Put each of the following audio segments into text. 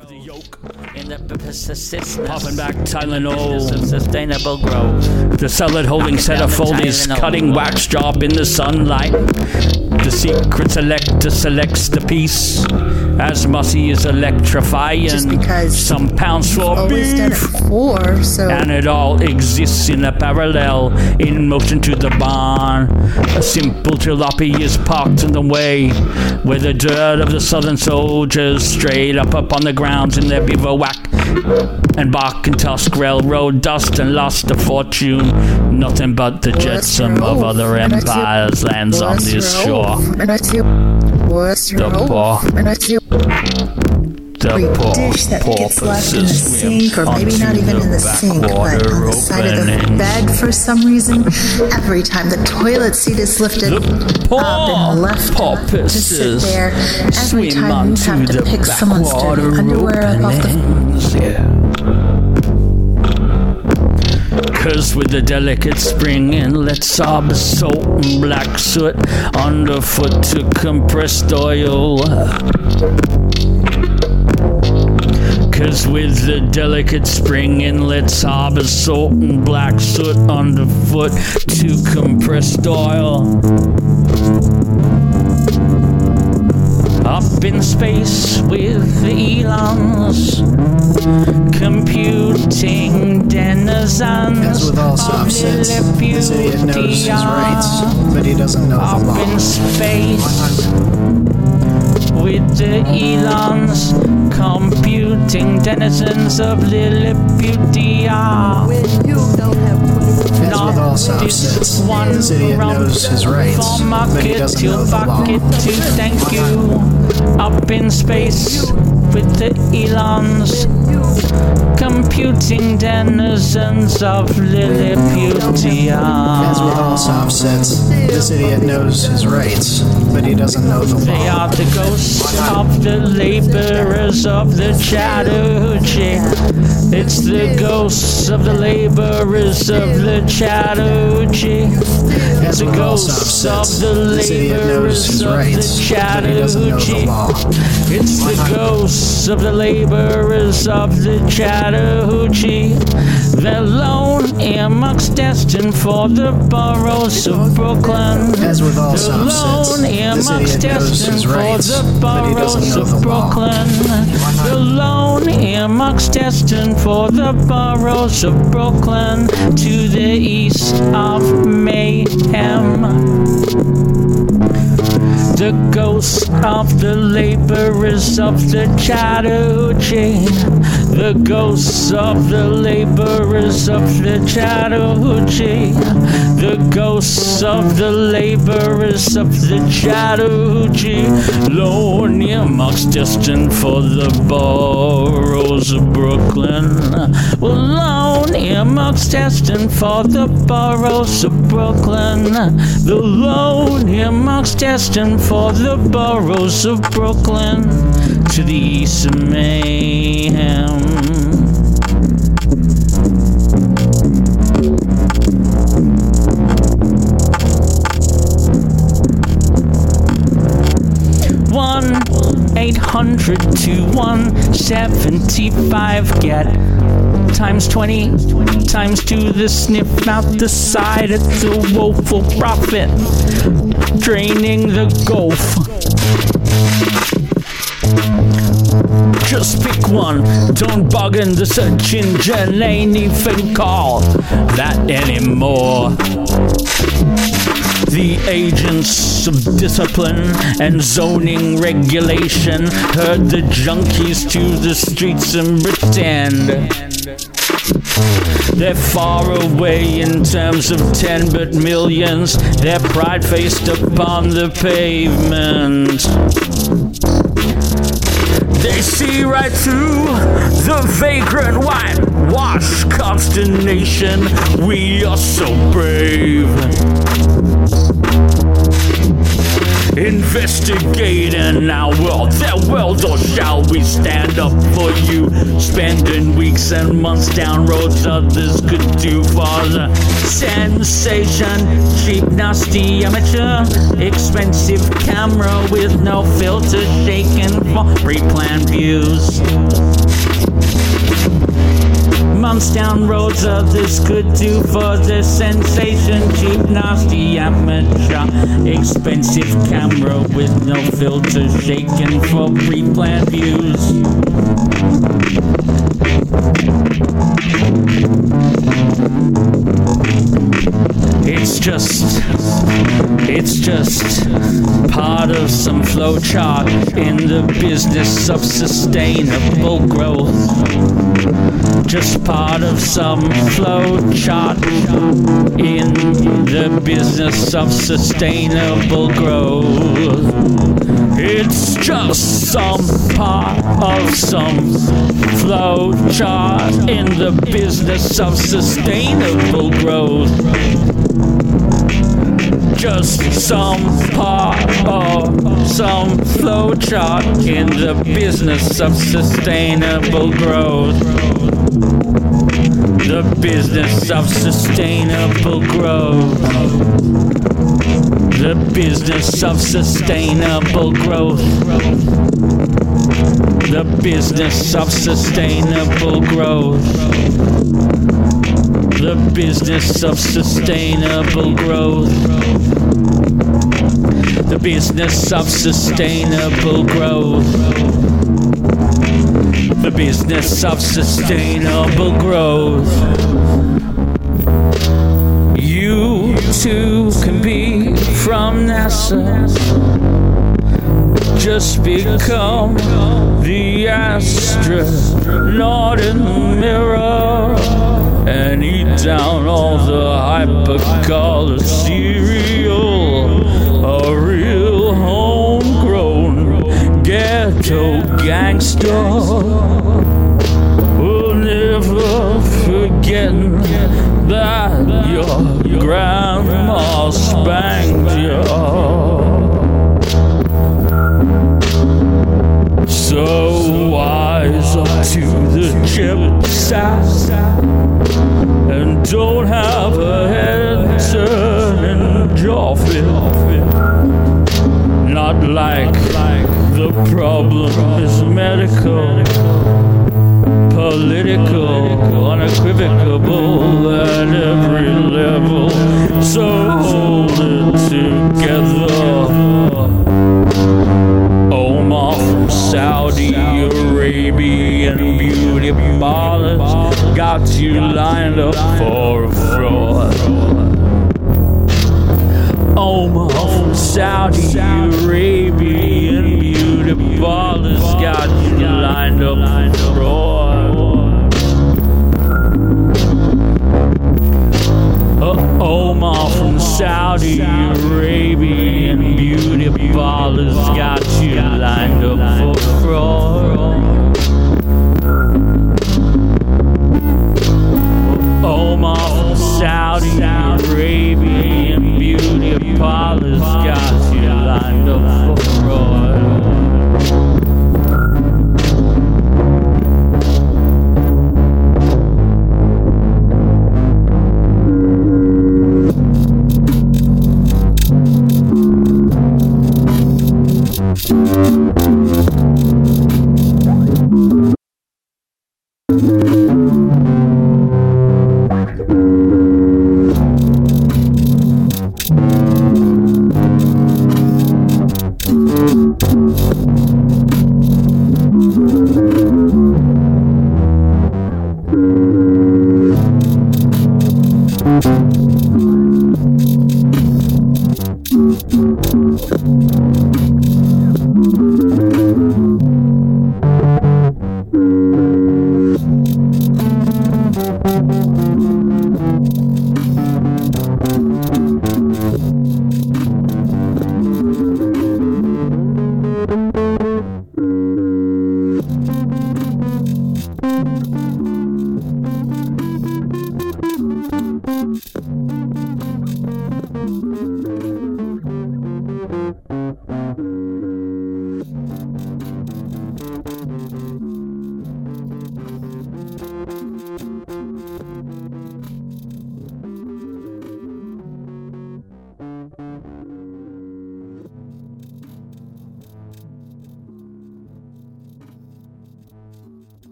the yoke. in the persistence Popping back Tylenol. of sustainable growth. The salad holding set of foldies, cutting wax job in the sunlight. The secret selector selects the piece. As Mussy is electrifying. Just because Some pounds for always done beef. it for, so And it all exists in a parallel, in motion to the barn. A simple jalopy is parked in the way, where the dirt of the southern soldiers strayed up up on the grounds in their bivouac. And bark and tusk railroad dust and lost a fortune. Nothing but the jetsam of other empires lands on this shore. And I see what's The poor, every dish that gets left in the sink, or maybe not even in the sink, but on the side of the bed for some reason. Every time the toilet seat is lifted up uh, and left to sit there, every time you have to pick someone's dirty underwear up off the yeah. Cause with the delicate spring inlet sob salt and black soot underfoot to compressed oil. Cause with the delicate spring inlet harbor salt and black soot underfoot to compressed oil. Up in space with the Elons, computing denizens. As with all subsets, this idiot knows his rights, but he doesn't know the law. Up in space with the Elons, computing denizens of Lilliputian. As with all subsets, this idiot knows his rights, but he doesn't know the law. bucket to thank you. Up in space with the Elons, computing denizens of Lilliputian. As with all subsets, this idiot knows his rights, but he doesn't know the law. They are the ghosts of the laborers of the Chattahoochee. It's the ghosts of the laborers of the Chattahoochee. As The ghosts of the this idiot knows laborers of the rights, but he doesn't know the Chattahoochee. It's the ghosts of the laborers of the Chattahoochee. They're lone earmarks destined for the boroughs of Brooklyn. As with all The lone earmarks destined for the but he doesn't boroughs of the. Brooklyn. The lone earmarks destined for the boroughs of Brooklyn to the east of Mayhem. Of the laborers of the Chattahoochee. The ghosts of the laborers of the Chattahoochee. The ghosts of the laborers of the Chattahoochee. Lone earmarks destined for the boroughs of Brooklyn. Lone earmarks destined for the boroughs of Brooklyn. The lone earmarks destined for the boroughs of Brooklyn to the east of mayhem. One eight hundred to one seventy five. Get times 20 times 2 the sniff out the side. It's a woeful profit draining the gulf just pick one don't bug bargain the search engine ain't even called that anymore the agents of discipline and zoning regulation herd the junkies to the streets and pretend they're far away in terms of ten but millions. Their pride faced upon the pavement. They see right through the vagrant whitewash consternation. We are so brave. Investigating our world, their world, or shall we stand up for you? Spending weeks and months down roads others could do for the sensation. Cheap, nasty, amateur, expensive camera with no filter shaken for pre-planned views. Runs down roads of this could do for the sensation. Cheap, nasty amateur, expensive camera with no filter, shaking for pre-planned views. Flow chart in the business of sustainable growth. Just part of some flow chart in the business of sustainable growth. It's just some part of some flow chart in the business of sustainable growth just some part of some flow chart in the business of sustainable growth. The business of sustainable growth. The business of sustainable growth. The business of sustainable growth the business of sustainable growth. The business of sustainable growth. The business of sustainable growth. You too can be from NASA. Just become the astronaut in the mirror and eat down all the hypercolor cereal. A real homegrown ghetto gangster will never forget that your grandma spanked you. So wise up to the chip and don't have a head turning jaw fit. Not like the problem is medical, political, unequivocal at every level. So hold it together. Omar from Saudi Arabian beauty ballers got you lined up for a fraud. From Saudi Arabian beauty ballers got you lined up for fraud. Uh, Omar from Saudi Arabian beauty ballers got you lined up for fraud. From Saudi Arabian beauty parlors got you lined up for fraud.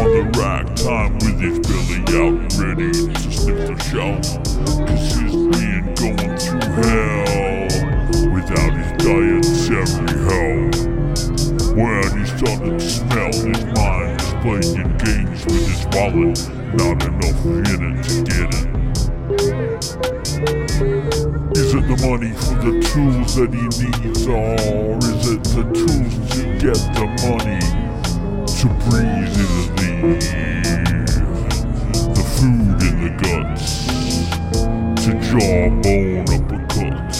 On the rack time with his belly out, ready to sniff the show. Cause he's being going through hell without his dietary help. When he's starting to smell, his mind is playing games with his wallet. Not enough in it to get it. Is it the money for the tools that he needs, or is it the tools to get the money to breathe the food in the guts to jawbone uppercuts.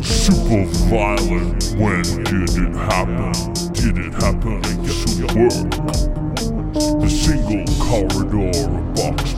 super violent. When did it happen? Did it happen at your work? The single corridor, box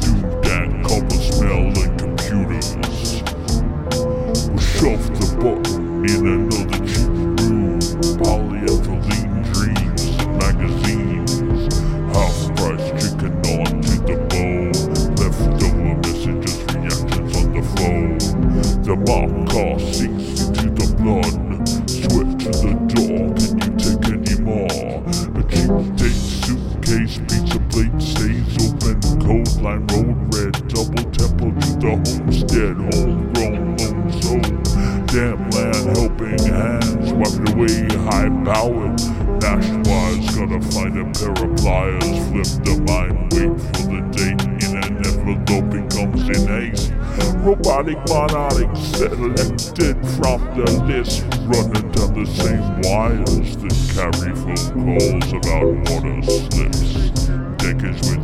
Monarch selected from the list, running down the same wires that carry phone calls about water slips. Decades with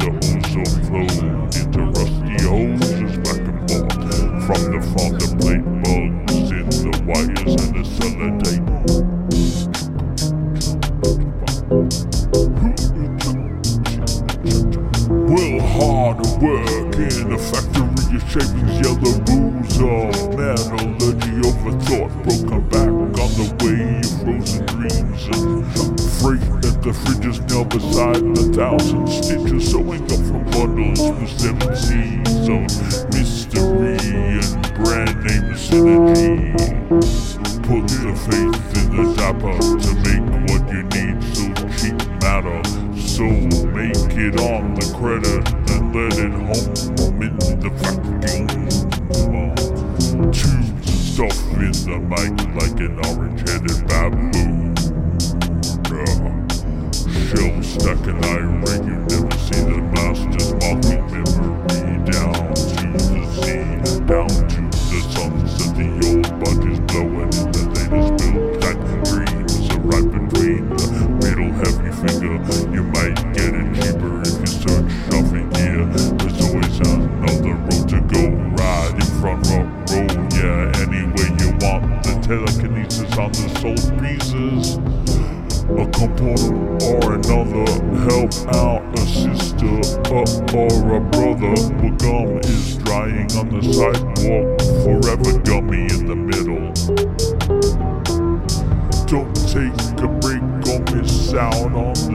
the way of frozen dreams and freight that the fridges nailed beside the thousand stitches, sewing up from bundles with seven seas of mystery and brand name synergy. Put the faith in the dapper to make what you need so cheap matter. So make it on the credit and let it home in the vacuum. Stuff in the mic like an orange-headed baboon. Shell stacking iron, you never see the masters mocking memory down to the sea, down or another. Help out a sister uh, or a brother. But gum is drying on the sidewalk, forever gummy in the middle. Don't take a break or miss out on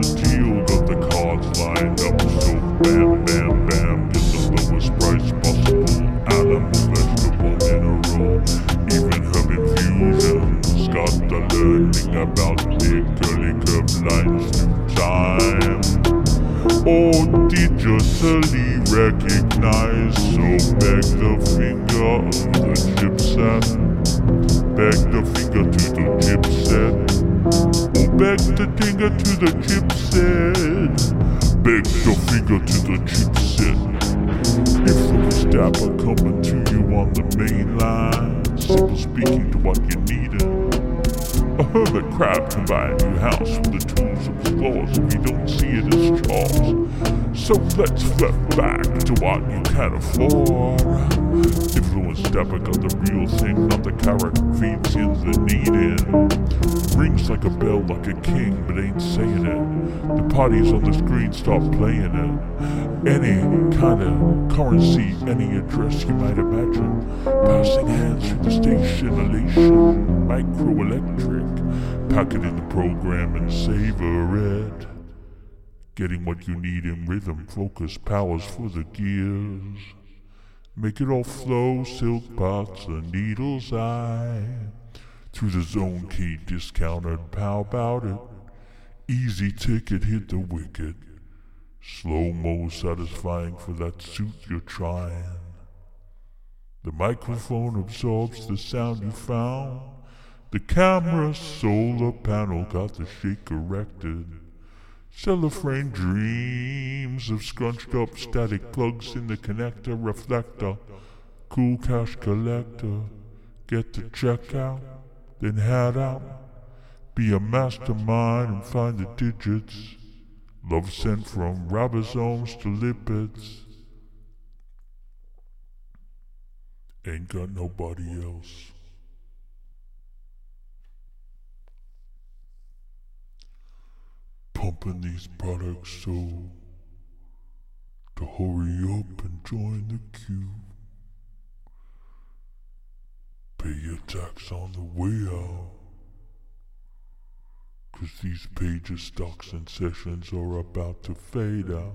digitally recognize. So beg the finger of the chipset. Beg the finger to the chipset. Oh, beg the finger to the chipset. Beg the finger to the chipset. Was dapper coming to you on the main line, simple speaking to what you needed. A hermit crab can buy a new house with the tools of if you don't see it as Charles. So let's flip back to what you can afford. Influence dapper got the real thing, not the carrot feeds in the needing. Rings like a bell, like a king, but ain't saying it. The parties on the screen stop playing it. Any kind of currency, any address you might imagine. Passing hands through the station, elation, microelectric. Pack it in the program and savor it. Getting what you need in rhythm, focus, powers for the gears. Make it all flow, silk pots, a needle's eye. Through the zone key discounted, how about it? Easy ticket, hit the wicket. Slow mo satisfying for that suit you're trying. The microphone absorbs the sound you found. The camera solar panel got the shake corrected. Cellophane dreams of scrunched up static plugs in the connector reflector. Cool cash collector. Get the check out, then head out. Be a mastermind and find the digits. Love sent from ribosomes to lipids. Ain't got nobody else. Pumping these products so to hurry up and join the queue. Pay your tax on the way out. Cause these pages, stocks, and sessions are about to fade out.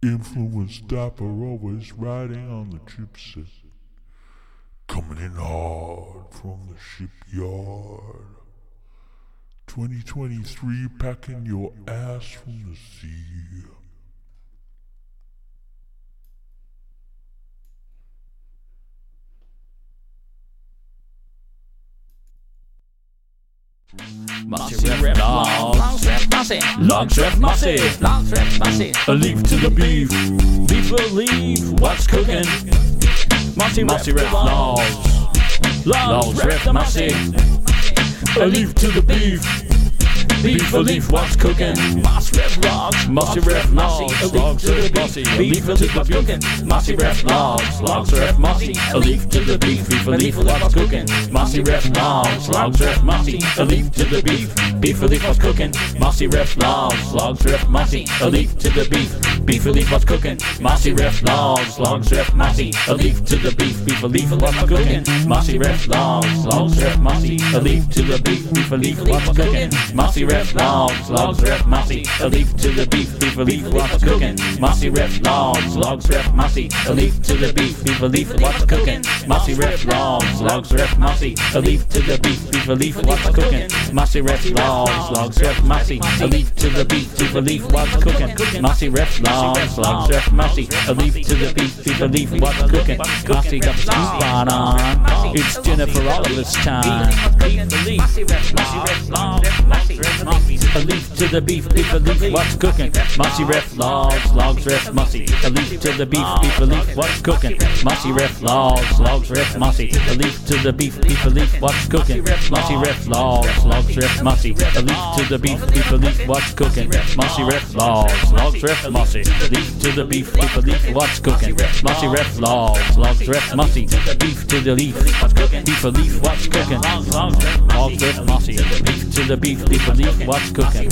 Influence dapper always riding on the chipset. Coming in hard from the shipyard. 2023 packing your ass from the sea. Mossy rep logs, mossy, logs rep mossy, logs rep mossy. A leaf to the beef, beef believe what's cooking. Mossy mossy rep logs, logs rep mossy. A leaf to the beef. Beef a leaf, what's cooking? Mossy ref logs, mossy ref logs, logs to the beef. Beef a leaf, what's cooking? Mossy ref logs, logs ref mossy. A leaf to the beef, beef a leaf, what's cooking? Mossy ref logs, logs ref mossy. A leaf to the beef, beef leaf, what's cooking? Mossy ref logs, logs ref mossy. A leaf to the beef, beef a leaf, what's cooking? Mossy ref logs, logs ref mossy. A leaf to the beef, beef a leaf, what's cooking? Mossy ref logs, logs ref mossy. A leaf to the beef, beef a leaf, what's cooking? Mossy ref logs, logs ref mossy. A leaf to the beef, beef a leaf, what's cooking? Mossy ref logs, logs ref mossy. A leaf to the beef, beef leaf, what's cooking? Mossy ref logs, logs ref mossy. A leaf to the beef, beef leaf, what's cooking? Mossy ref logs, logs ref mossy. A leaf to the beef, beef a leaf, what's cooking? Mossy ref logs, logs ref mossy. A leaf to the beef, beef a leaf, what's cooking? Mossy got the spot on. It's dinner for all of us time. A leaf. To the beef, beef a leaf, what's cooking? Mossy ref logs, logs ref mossy. A leaf to the beef, beef a leaf, what's cooking? Mossy ref logs, logs ref mossy. A leaf to the beef, beef a leaf, what's cooking? Mossy ref logs, logs ref mossy. A leaf to the beef, beef a leaf, what's cooking? Mossy ref logs, logs ref mossy. Leaf to the beef, beef a leaf, what's cooking? Mossy ref logs, logs ref mossy. Beef to the leaf, beef a leaf, what's cooking? Logs ref mossy. Leaf to the beef, beef a leaf, what's cooking?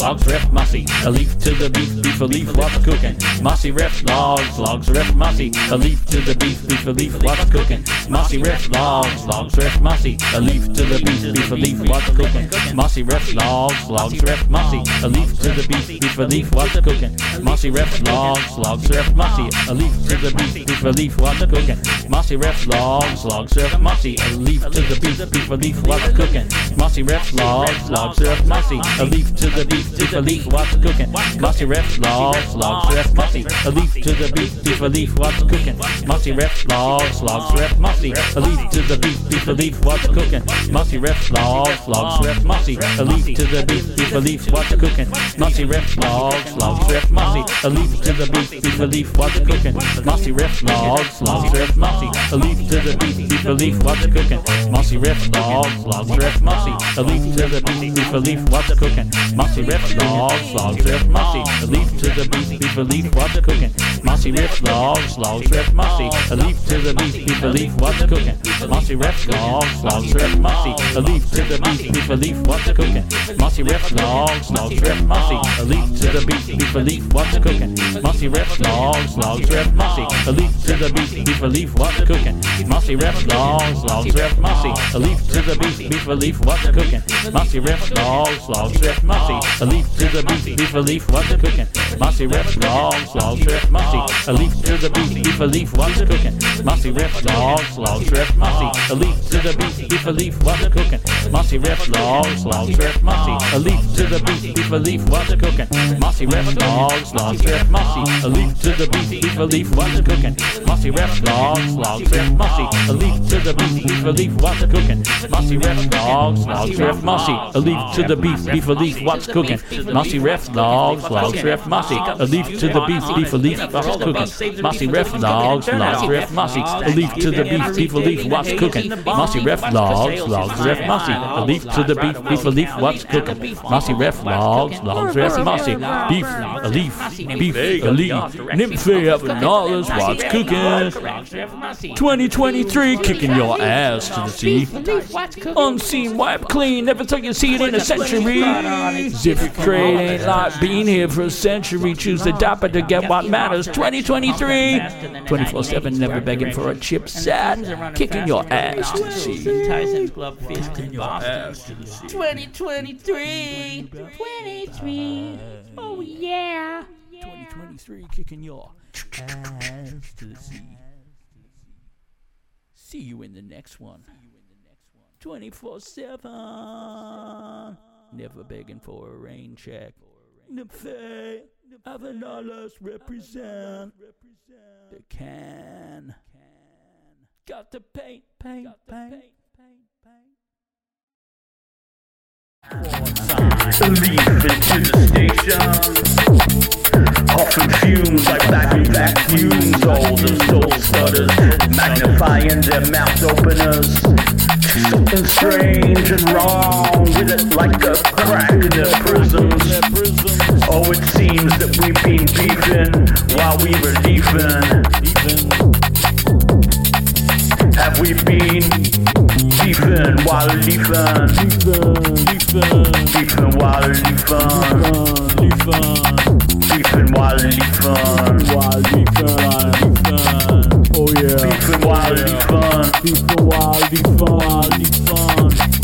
Logs ref mossy. A leaf to the beef, beef a leaf, what's cooking? Mossy ref logs, logs ref mossy. A leaf to the beef, beef a leaf, what's cooking? Mossy ref logs, logs ref mossy. A leaf to the beef, beef a leaf, what's cooking? Mossy ref logs, logs ref mossy. A leaf to the beef, beef a leaf, what's cooking? Mossy ref logs, logs ref mossy. A leaf to the beef, beef a leaf, what's cooking? Mossy ref logs, logs ref mossy. A leaf to the beef, beef a leaf, what's cooking? Mossy ref logs, logs ref mossy. A leaf to the beef, beef a leaf, what's cooking? Mossy ref logs, logs ref mossy. A leaf to the beef, beef a leaf, what's cooking? Mossy ref logs, logs ref mossy. A leaf to the beef, beef a leaf, what's cooking? Mossy ref logs, logs, ref, mossy. A leaf to the beef, beef, a leaf, what's cooking? Mossy, ref, logs, logs, ref, mossy. A leaf to the beef, beef, a leaf, what's cooking? Mossy, ref, logs, logs, ref, mossy. A leaf to the beef, beef, a leaf, what's cooking? Mossy, ref, logs, logs, ref, mossy. A leaf to the beef, beef, a leaf, what's cooking? Mossy, ref, logs, logs, ref, mossy. A leaf to the beef, a leaf, what's cooking? Mossy, ref, logs, logs, ref, mossy. A leaf the beef, beef, a leaf, what's cooking? Mossy, ref, logs, logs, ref, mossy. A leaf to the beef, beef, a leaf, what's cooking? Mossy, ref, logs, logs, ref, mossy. A leaf to the beef, beef, a leaf, what's cooking? Mossy, ref, logs, logs, ref, mossy. A leaf to the beef, beef, a leaf, what's cooking? Mossy, ref, logs, logs, ref, mossy. A leaf to the beef, beef, a leaf, what's cooking? Mossy, ref, logs, logs, ref, mossy. A leaf to the beef, beef, a leaf, what's cooking? Mossy, ref, logs, logs, ref, mossy. A leaf to the beef, beef, a leaf, what's cooking? Mossy, ref, logs, logs, ref, mossy. A leaf to the beef, beef, a leaf, what's cooking? Mossy, ref, logs, logs, ref, mossy. A leaf to the beef, beef, a leaf, what's cooking? Mossy, ref, logs, logs, ref, mossy. A leaf to the beef, beef, a leaf, what's cooking? Mossy, ref, logs, logs, ref, mossy. A leaf to the beef, beef, a leaf, what's cooking? Mossy, ref, logs, logs, ref, mossy. A leaf to the beef, beef, a leaf, what's cooking? Mossy, ref, logs, logs, ref, mossy. A leaf to the beef, beef, a leaf, what's cooking? Mossy, ref, logs, logs, ref, mossy. A leaf to the beef, beef, a leaf, what's cooking? Mossy, ref, logs, logs, ref, mossy. A leaf to the beef, beef, a leaf, what's cooking? Mossy, ref, logs, logs, ref, mossy. Beef, a leaf, beef, a leaf. Nymphe up and this, what's cooking? 2023, kicking your ass to the sea. Unseen, wipe clean, never thought you'd see it in a century. Zip crate ain't like being here for a century. Choose the dapper to get what matters. 2023, 24 7, never begging for a chip set. Kicking your ass to the sea. Tyson's glove fist in Boston. 2023, 23. Oh yeah. 2023, kicking your ass to the sea. See you in the next one. 24 7. Never begging for a rain check. Nymphe, Avanalas represent the can. Got to paint, paint, paint. Leave into the station. Puffing fumes like vacuum vacuums. All the soul stutters magnifying their mouth openers. Something strange and wrong with it, like a crack in their prisms. Oh, it seems that we've been beefing while we were leaving. Have we been beefing while leaving? Beefing while leaving. Beefing while leaving. Oh yeah. Beefing while leaving. People wild, fun,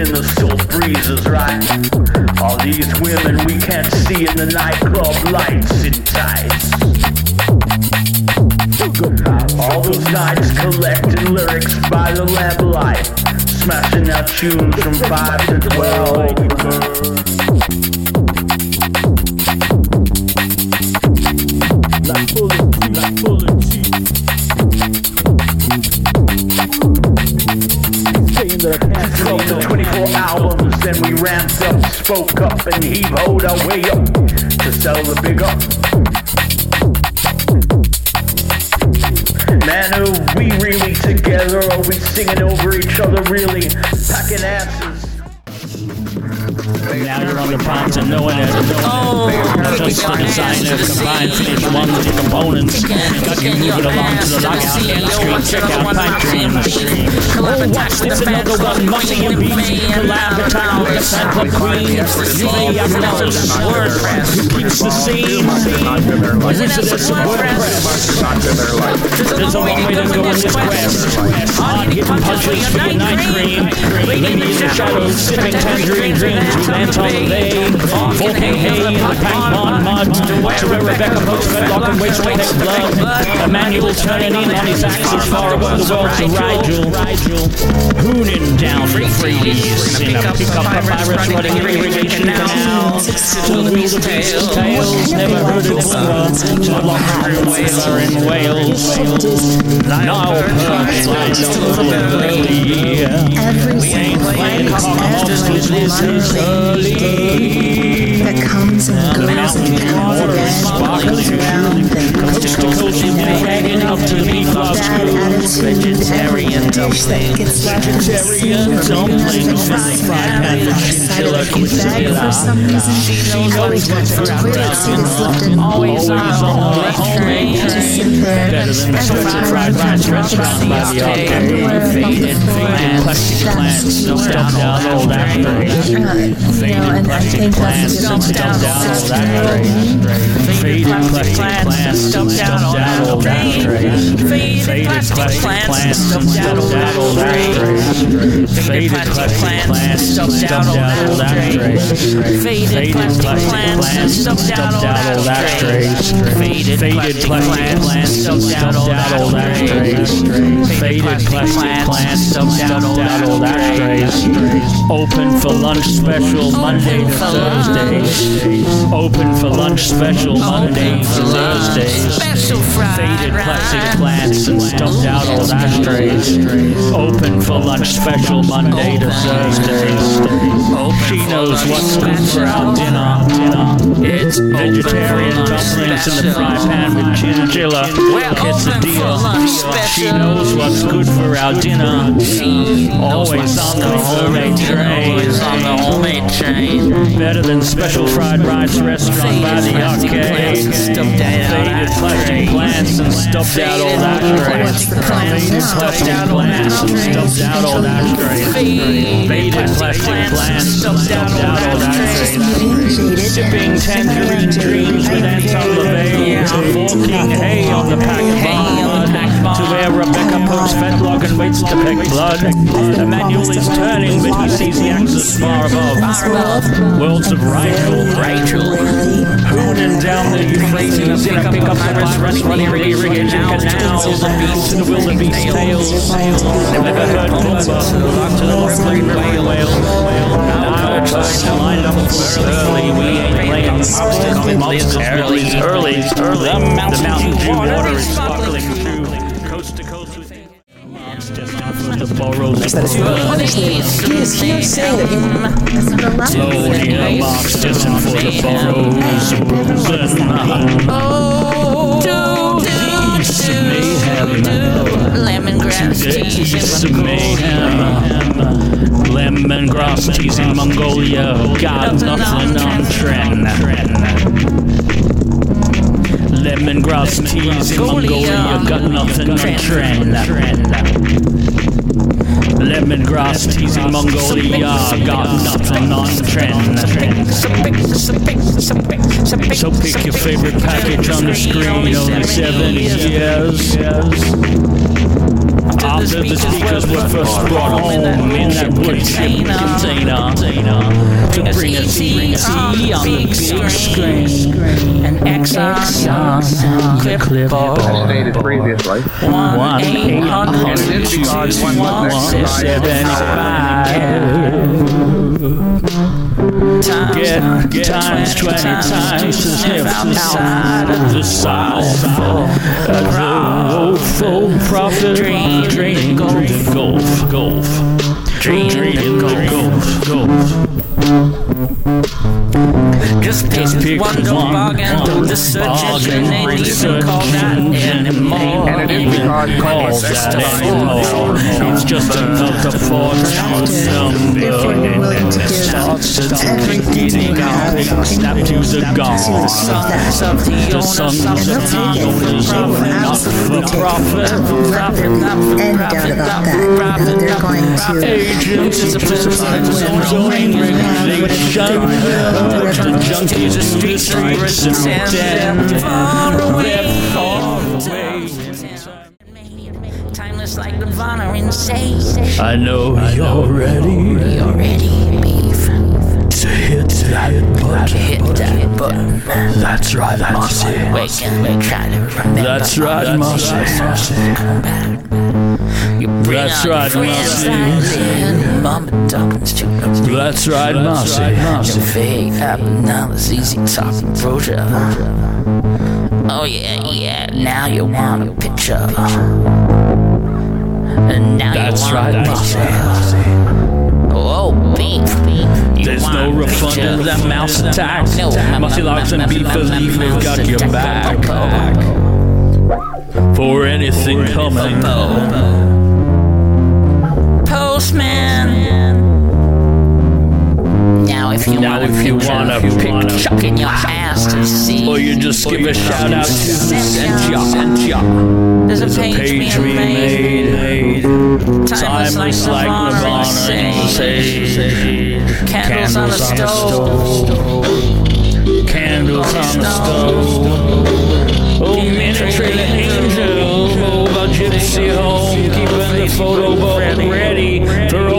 in the soul breezes right all these women we can't see in the nightclub lights in tights. All those nights collecting lyrics by the lamplight, smashing out tunes from 5 to 12. Like teeth, like teeth. Saying that I can't From the 24 albums, then we ramped up, spoke up, and heave hoed our way up to sell the big up. Man, are we really together? Are we singing over each other, really packing asses? Now you're the prompts and knowing it. Oh, just the designer combined finish one with the components. Got you moving along to the lockout and. Check out Pipe Dreams. Oh, watch this another one. Mossy and Beats. Collab attack with the Santa Queen. They have letters. WordPress. Who keeps the scene? Wizards of WordPress. There's a long way to go in this quest. Hard hitting punches for your night cream. Lady in the shadows, sipping tangerine dreams. plant on the bay, forking hay in the paint pond mud, to where Rebecca pokes fetlock and waits to take blood. Emmanuel turning in on his axis far above the world to Rigel. Hooning down the freeze in a pickup papyrus running irrigation canal. Two wheels of beasts' tails, never heard it before. Fetlock whaler in Wales. Nile perch lined up for the year. Every single place, every is early. That comes and goes and is again, sparkling goes around and Coast to coast, been wagging up to left in the sink Vegetarian dumplings, fried, pan. Every time the toilet seat is lifted, Always on the homemade train. Better than the and of fried rice restaurants by the arcade. Faded, faded plastic plants, stuffed down old know, and Plastic plants, that's stuffed down old ashtrays. Faded plastic plants, stuffed down old ashtrays. Faded plastic plants, stuffed down old ashtrays. Faded plastic plants, stuffed down old ashtrays. Faded plastic plants, stuffed down old ashtrays. Faded plastic plants, stuffed down old ashtrays. Faded plastic plants, stuffed down old ashtrays. Open for lunch special Monday to Thursdays. Open for lunch special Monday to Thursdays. Faded plastic plants and stuffed out old ashtrays. Open for lunch special Monday to Thursdays. She knows what's good for our dinner. It's vegetarian dumplings in the fry pan with chinchilla. Quesadilla. She knows what's good for our dinner. Always on the homemade train. on the homemade train. Better than special fried rice restaurant by the arcade. Faded plastic plants and stuffed out old ashtrays. Faded plastic plants and stuffed out old ashtrays. Faded plastic plants and stuffed out old ashtrays. Sipping tangerine dreams with Anton LaVey. Forking hay on the pack bond. To where Rebecca pokes fetlock and waits to peck blood. Emmanuel is turning, but he sees the axis far above. Worlds of Rigel. Rigel. Hooning down the Euphrates in a pickup papyrus running irrigation canals to the wildebeest tails. Never heard Pumbaa to the river whale. Now perch lined up early. We ain't playing monsters early, early, early. The mountain dew water is sparkling the borrows of Is he uh, saying that he Oh, yeah, marks destined for the borrows of bruising. Oh, peace mayhem. Lemongrass tea. Peace mayhem. Lemongrass teas in Mongolia. Got nothing on trend. Lemongrass teas in Mongolia. Got nothing on trend. Lemongrass teas in Mongolia. Got nothing on trend. So pick your favorite package on the screen. Only seven years. After the speakers were first brought home in that wood chip container to bring a CT on the big screen. An Exxon clipboard. Stated previously. One eight hundred two one seven five. Get times twenty times to sniff outside of the south. The full profit dream golf golf golf. Dream golf golf. Just Just pick pick one one, bargain. one Do the search bargain, engine ain't research even called that anymore. And it is even because called that extra anymore. It's just another fortune Therefore, you're number. willing to give Starts to everything ticking you have snap to the gong. that. The sons of they'll the owners of will not absolutely for take it. profit. Let there be any doubt about that. That they're going to Agents of zoning regulation, urge the junkies the streets and they're far away. Timeless like Nirvana insane. I know you're ready You're ready, beef. to hit that button. Hit that button. That's right, Mossy. Wake up try to remember. That's right, Mossy. That's right, Mossy. That's right, Mossy. Your fake abnormalities, easy talking brochure. Oh yeah, yeah. Now you want a picture. And now That's you want right, a Mossy. picture. Oh, There's no refund of that mouse attack. Mossy Locks and Beef believe they've got your back. For anything coming. Postman. Now if you Now want if you picture, wanna pick chuck in your ass to see. Or you just give a shout out to. Sentia. There's a There's a page, page being made. remade. Timeless Timeless like Nirvana Sage. Candles on the stove. Candles on the stove. Oh, miniature angel. Oh, a gypsy home. Keeping the photo book ready for all the praise.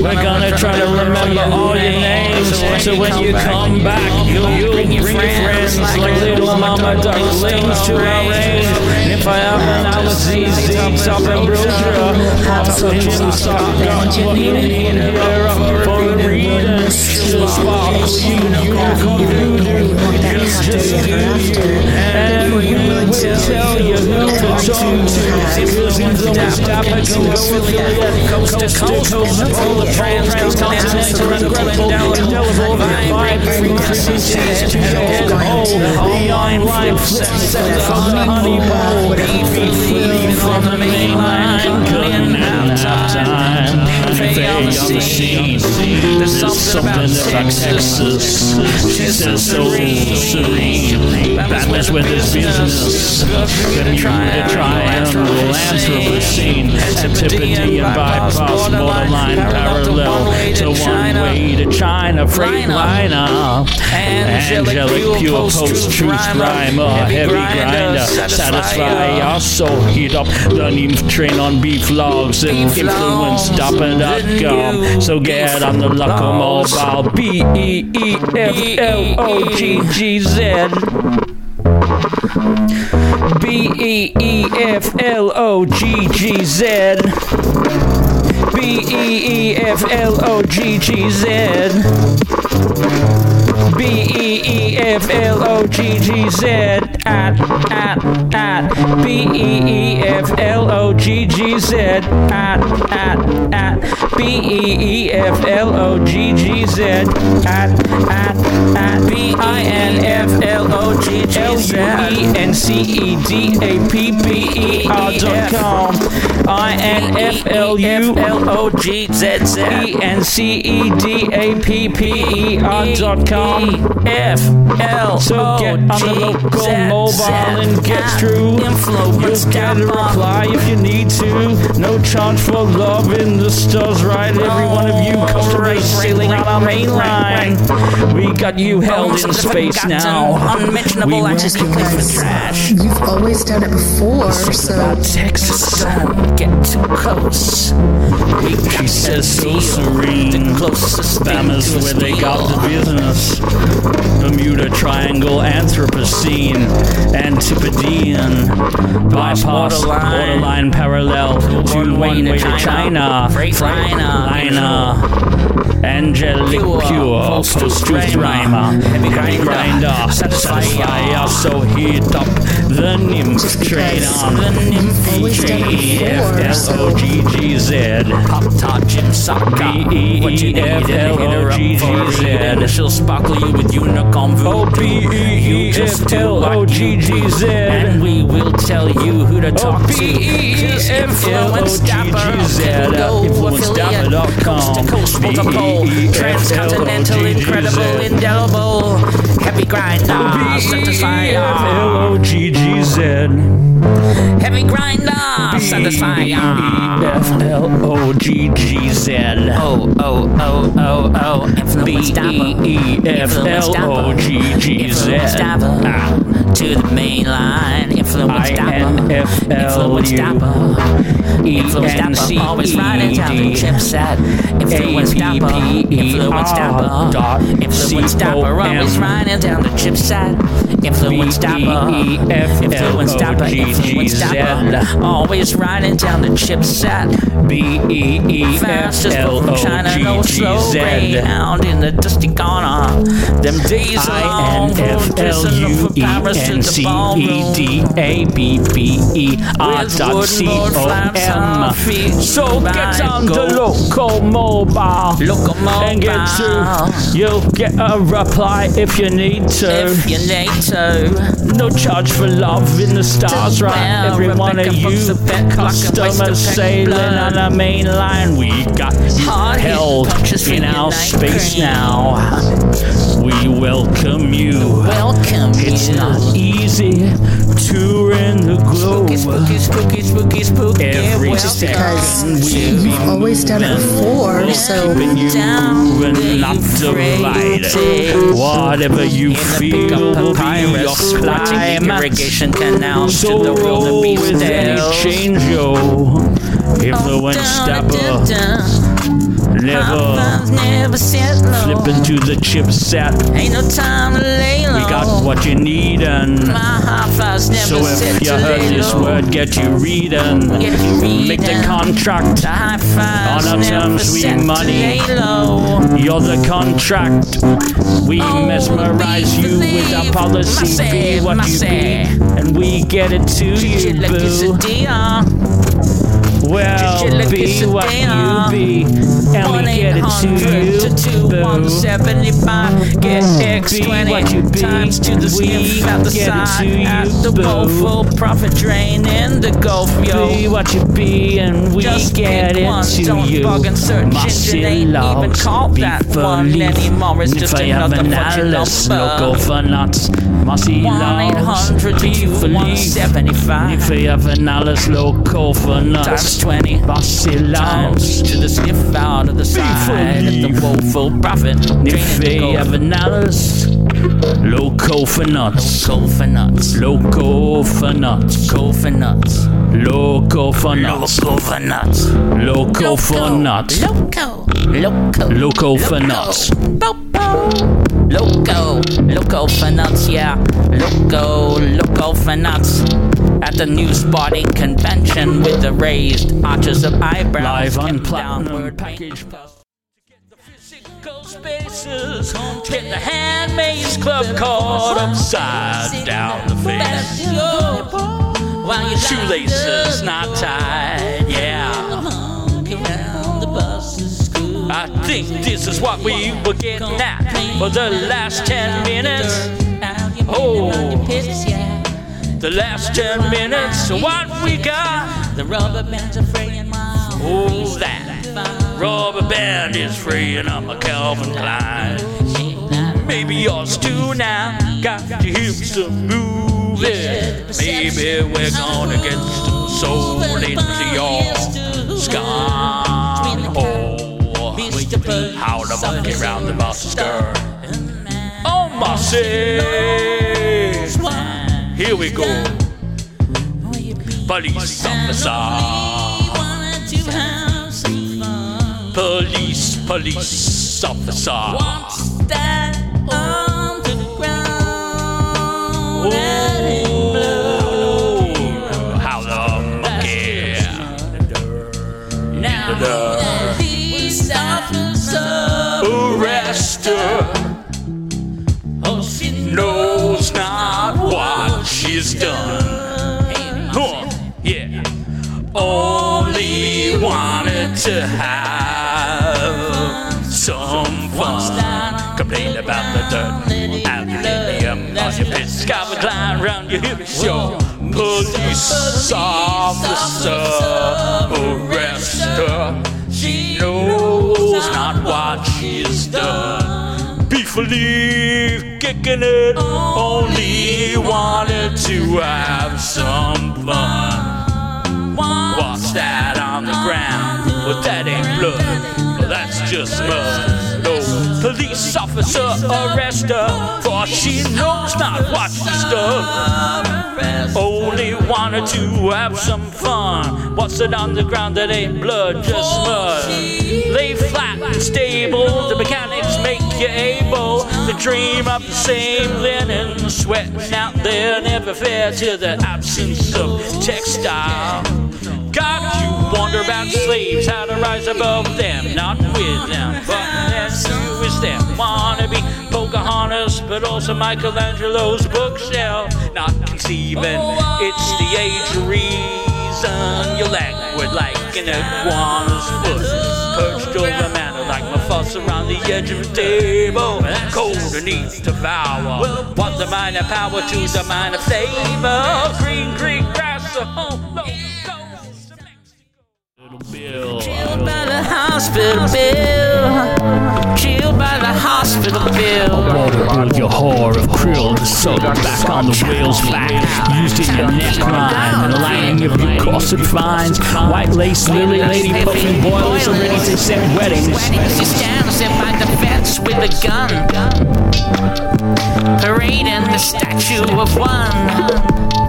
We're gonna try to remember all your names. So when you come back, you'll, bring your friends like little mama ducklings to our range. And if I have analyses, deep top and brochure, hot Jim stock got what you need here up for a reader. She'll sparkle you, unicorn voodoo. Just just do you, and we will tell you who to talk to. Because he's always topic and go affiliate, coast. to coast, all the transcontinental and global, indelible vibe, frequencies to head hole, the online flips and the honey bowl, beefy from the main line, coming out of time, fade on the scene. There's something about Texas, she's so serene, Batman's with his business, the triangle Anthropocene, Antipodean bypass, borderline parallel to one way to China, Freightliner, angelic pure post-truth rhymer, heavy grinder, satisfy your soul, heat up the nymph train on beef logs and So get on the Loco Mobile, B E E F L O G G Z. B E E F L O G G Z. B E E F L O G G Z. B E E F L O G G Z at at at. B E E F L O G G Z at at at. B E E F L O G G Z at at at. B I N F L O G G Z E N C E D A P P E R dot com. I N F L U L O G Z Z E N C E D A P P E R dot com F L So get on the local mobile and get through. You'll get a reply if you need to. No chance for love in the stars, right? Every one of you customers sailing on our main line. We got you held in space now. Unmentionable access to welcome click for trash. You've always done it before, so Texas, don't get too close. We got She says so the serene. closest thing Bahamas to a where they got the business. Bermuda Triangle, Anthropocene, Antipodean, bypass, borderline. borderline parallel to One way to China. Freightliner. angelic Pure, post-truth rhymer. Heavy grinder. Satisfy us, so heat up the nymph train on The nymph always done it before, so F-L-O-G-G-Z. Pop tart Jim Saka. B-E-E-F-L-O-G-G-Z. What you need to hit her a reading. She'll sparkle you with unicorn Oh, voodoo. You just do you. And we will tell you who to Oh, talk to. 'Cause influence dapper, Influence affiliate, coast to coast protocol, transcontinental, incredible, indelible, heavy grinder, satisfier, B-E-E-F-L-O-G-G-Z. heavy grinder, satisfier. F-L-O-G-G-Z. Oh, oh, oh, oh, oh, influence dapper. E Influence dapper. O-G-G-Z. Influence stopper. Ah. To the main line. Influence stopper. I-N-F-L-U. Influence stopper. Influence. Always riding down the chipset. Influence stopper. Influence stopper. dot Influence. Always riding down the chipset. Influence stopper. Influence stopper. Influence stopper. Always riding down the chipset. Fastest from China, no slow. Greyhound in the dusty corner. Them days are long, dressing up for Paris to the ballroom. I-N-F-L-U-E-N-C-A-B-B-E-R With dot wooden board flaps on our C-O-M. feet. So get on the Locomobile Locomobile. and get to. You'll get a reply if you need to. If you need to. No charge for love in the stars, right? Every one of you Fox, a pet, like a waste customers sailing on the main line. We got held in our space now. We welcome you. Welcome It's you. not easy touring the globe. Spooky, spooky, spooky, spooky. Every welcome Because you've always done it before, so keeping you moving, not the divided. Whatever you In the feel will be your the climax. irrigation canals So to the roll with any change, yo. Influence oh, stopper, never never sit low. flip into the chipset. Ain't no time to lay low. We got what you need, and My never so if you to heard this low. word, get you reading. Get you Make the contract. The high fives On our terms, we money. You're the contract. We Oh, mesmerize you with our policy. Be what you be, and we get it to you, boo. Well, be what you be, and we get it to you, boo. 175 get X20 Be what you times to the we sniff out the side to you, at the boo. bowl full profit drain in the Gulf yo Be what you be, and we Just get it one. to Don't you. fucking search Massive engine ain't even called that one anymore. It's just If I have another Alice, number. local for nuts. Massy loves, 1-800 be for leaf. 175 If I have an Alice, local for nuts. Times 20 Bossy times to the sniff out of the side at the woeful profit If draining they the have an Alice, local for nuts. Go for nuts. Local for nuts. Go for nuts. Local for nuts. Go for nuts. Local for nuts. Loco. Loco. Local for nuts. Loco. Loco for nuts, yeah. Loco. Loco for nuts. At the new spotting convention with the raised arches of eyebrows. Live on and platinum package. physical spaces. Get the handmaid's club caught upside down the face. While you Shoelaces not tied, yeah. I think this is what we were getting at for the last 10 minutes. Oh. The last 10 minutes, so what we got? The rubber bands are fraying my Oh, that rubber band is freeing up my Calvin Klein. Maybe yours too now. Got to hips some move. Maybe we're gonna get some soul into your sky. Oh, how the monkey round the bus skirt. Oh, Marcy. Here we go. Police officer. Police, police officer. Oh, she's done. Huh, yeah. Only wanted to have some fun. Complain about the dirt. Aluminium on your piss. Calvin Klein around your hips. Your police officer. Arrest her. She knows not what she's done. Beefily kicking it. Only wanted to have some fun. What's that on the ground? Well, that ain't blood. Well, that's just mud. No, Police officer arrest her, for she knows not what she's done. Only wanted to have some fun. What's it on the ground that ain't blood, just mud? Lay flat and stable, the mechanics make you able to dream of the same linen, sweating out there, never fair to the absence of textile. God, you wonder about slaves, how to rise above them, not with them, but that's who is them. Wanna be Pocahontas, but also Michelangelo's bookshelf. Not conceiving, it's the age of reason. You're languid like an iguana's foot, perched over manner Mufasa around the edge of a table. Cold and to devour. Want the mind of power to the minor flavor. Green, green grass, a home. Bill. Chilled by the hospital bill. Chilled by the hospital bill. With your whore of krill sewed back on the whale's back, used in your neckline and the lining of your corset finds. White lace, lily, lady, puffing boilers are ready to set weddings. Weddings, he stands by the fence with a gun. Parading the statue of one.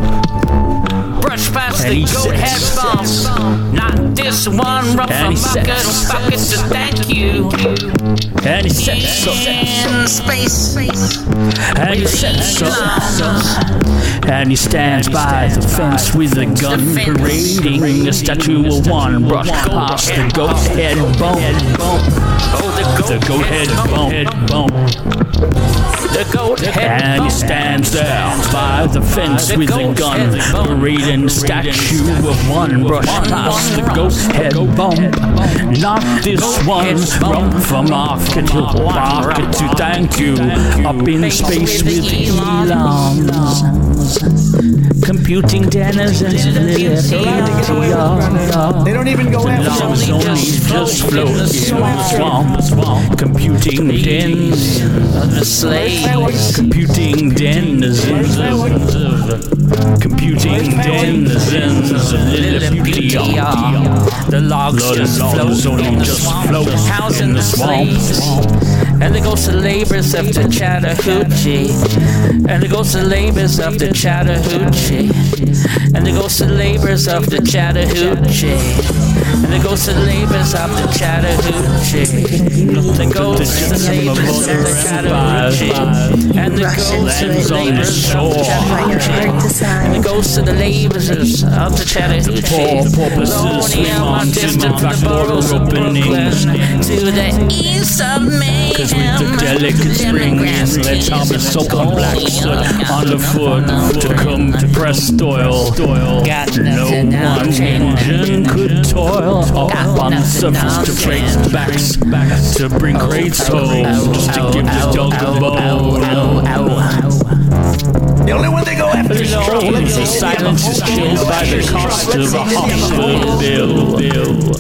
Brush past And the he goat head bump. Not this one, rough And bucket says- bucket to thank you. And he said so. In space. And he said so. And he stands by the fence with a gun parading the statue of one brush past the goat head bump. Oh, the goat head bump. Bump. The goat head And he stands there by the fence with a gun, parading the statue of one brush past the goat head bump. Not this one from from market to market to thank you. Up in space with Elons. Computing denizens of the They don't even go after Lungs only just float in the swamp. Computing dens of the slaves. Computing denizens of computing denizens of Lilliputian. The logs just float logs only in the just swamp, float housing in the the slaves. swamp. And the ghosts of labors of the Chattahoochee. And the ghosts of labors of the Chattahoochee. And the ghostly labors of the Chattahoochee. And the ghosts of labors of the Chattahoochee. The ghosts of labors of the Chattahoochee. And the ghosts of Lands on the labors of the. Chattahoochee. And the ghosts of the labors of the Chattahoochee. Poor porpoises Lonely swim am I on distant from back the boroughs of Brooklyn to the east of Mayhem. Cause with the delicate springs, let's have a soap uh, on black soot underfoot to come to press oil. Got No one engine could toil up on the surface to freight backs, backs to bring crates home just to give the dog a bone. The only one they go after is trouble. The silence is chilled by the cost of a hospital bill.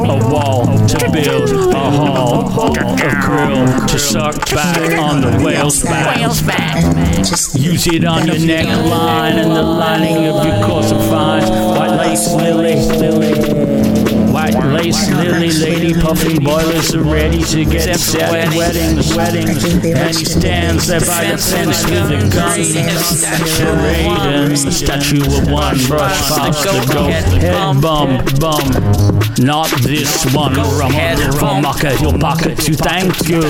A wall to build, a hall, a grill to suck back on the whale's back. Whale's back. And just Use it on your neckline and the lining of your corset finds. White lace lily, lily. White lace lily lady puffing boilers are ready to get set. Weddings, weddings. And he stands there by the fence with a gun. Parading the statue of one brush past the goat head bum bum. Not this one from from Maka Hill Pocket to thank you.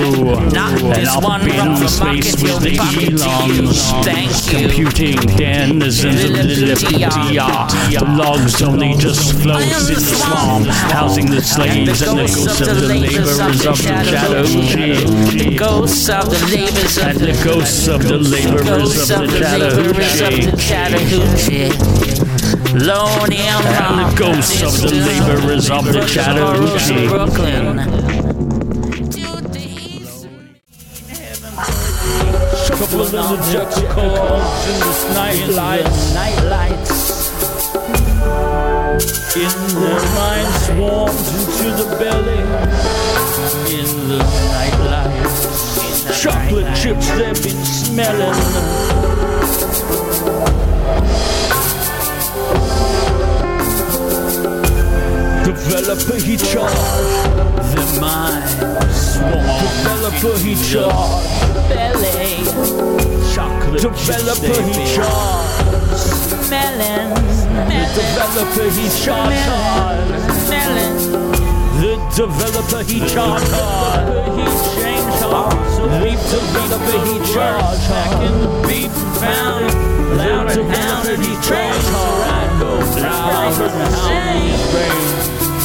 Not And up in space with the Hill Pocket to you. Elons. Thank you. Computing denizens of Lilliputian. The logs only just floats in the swamp, housing the slaves and the ghosts of the laborers of the The Chattahoochee. ghosts of the labors of the the ghosts of the laborers ghosts of of the the laborers of the Chattahoochee. Chattahoochee. Lonely and And the ghosts of the laborers of the Chattahoochee. Brooklyn. Couple of little juxtaposed in this night lights, night lights. In their mind swarmed into the belly. In the night lights, chocolate chips they've been smelling. Developer he charged The mind swarm. Developer he charged Belly. Chocolate Developer chips, he baby. charged Melon. Melon. Developer he charged Melon developer he charge hard. He change hard. So beep developer he charge hard. Beep found loud and hounded he charge hard. Go proud and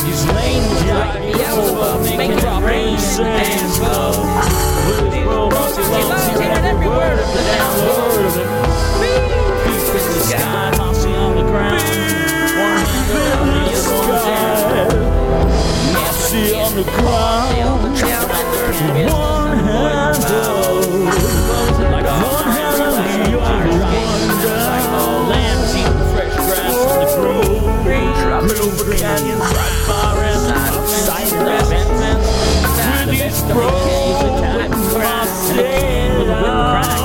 He's lame like me over, making it rain and flow. With he read every word of the. Beep in the sky, posse on the ground. One Nasty on the ground. One hand. One hand up. You fresh grass in the grove. Canyons, right far and outside the With these bros, with my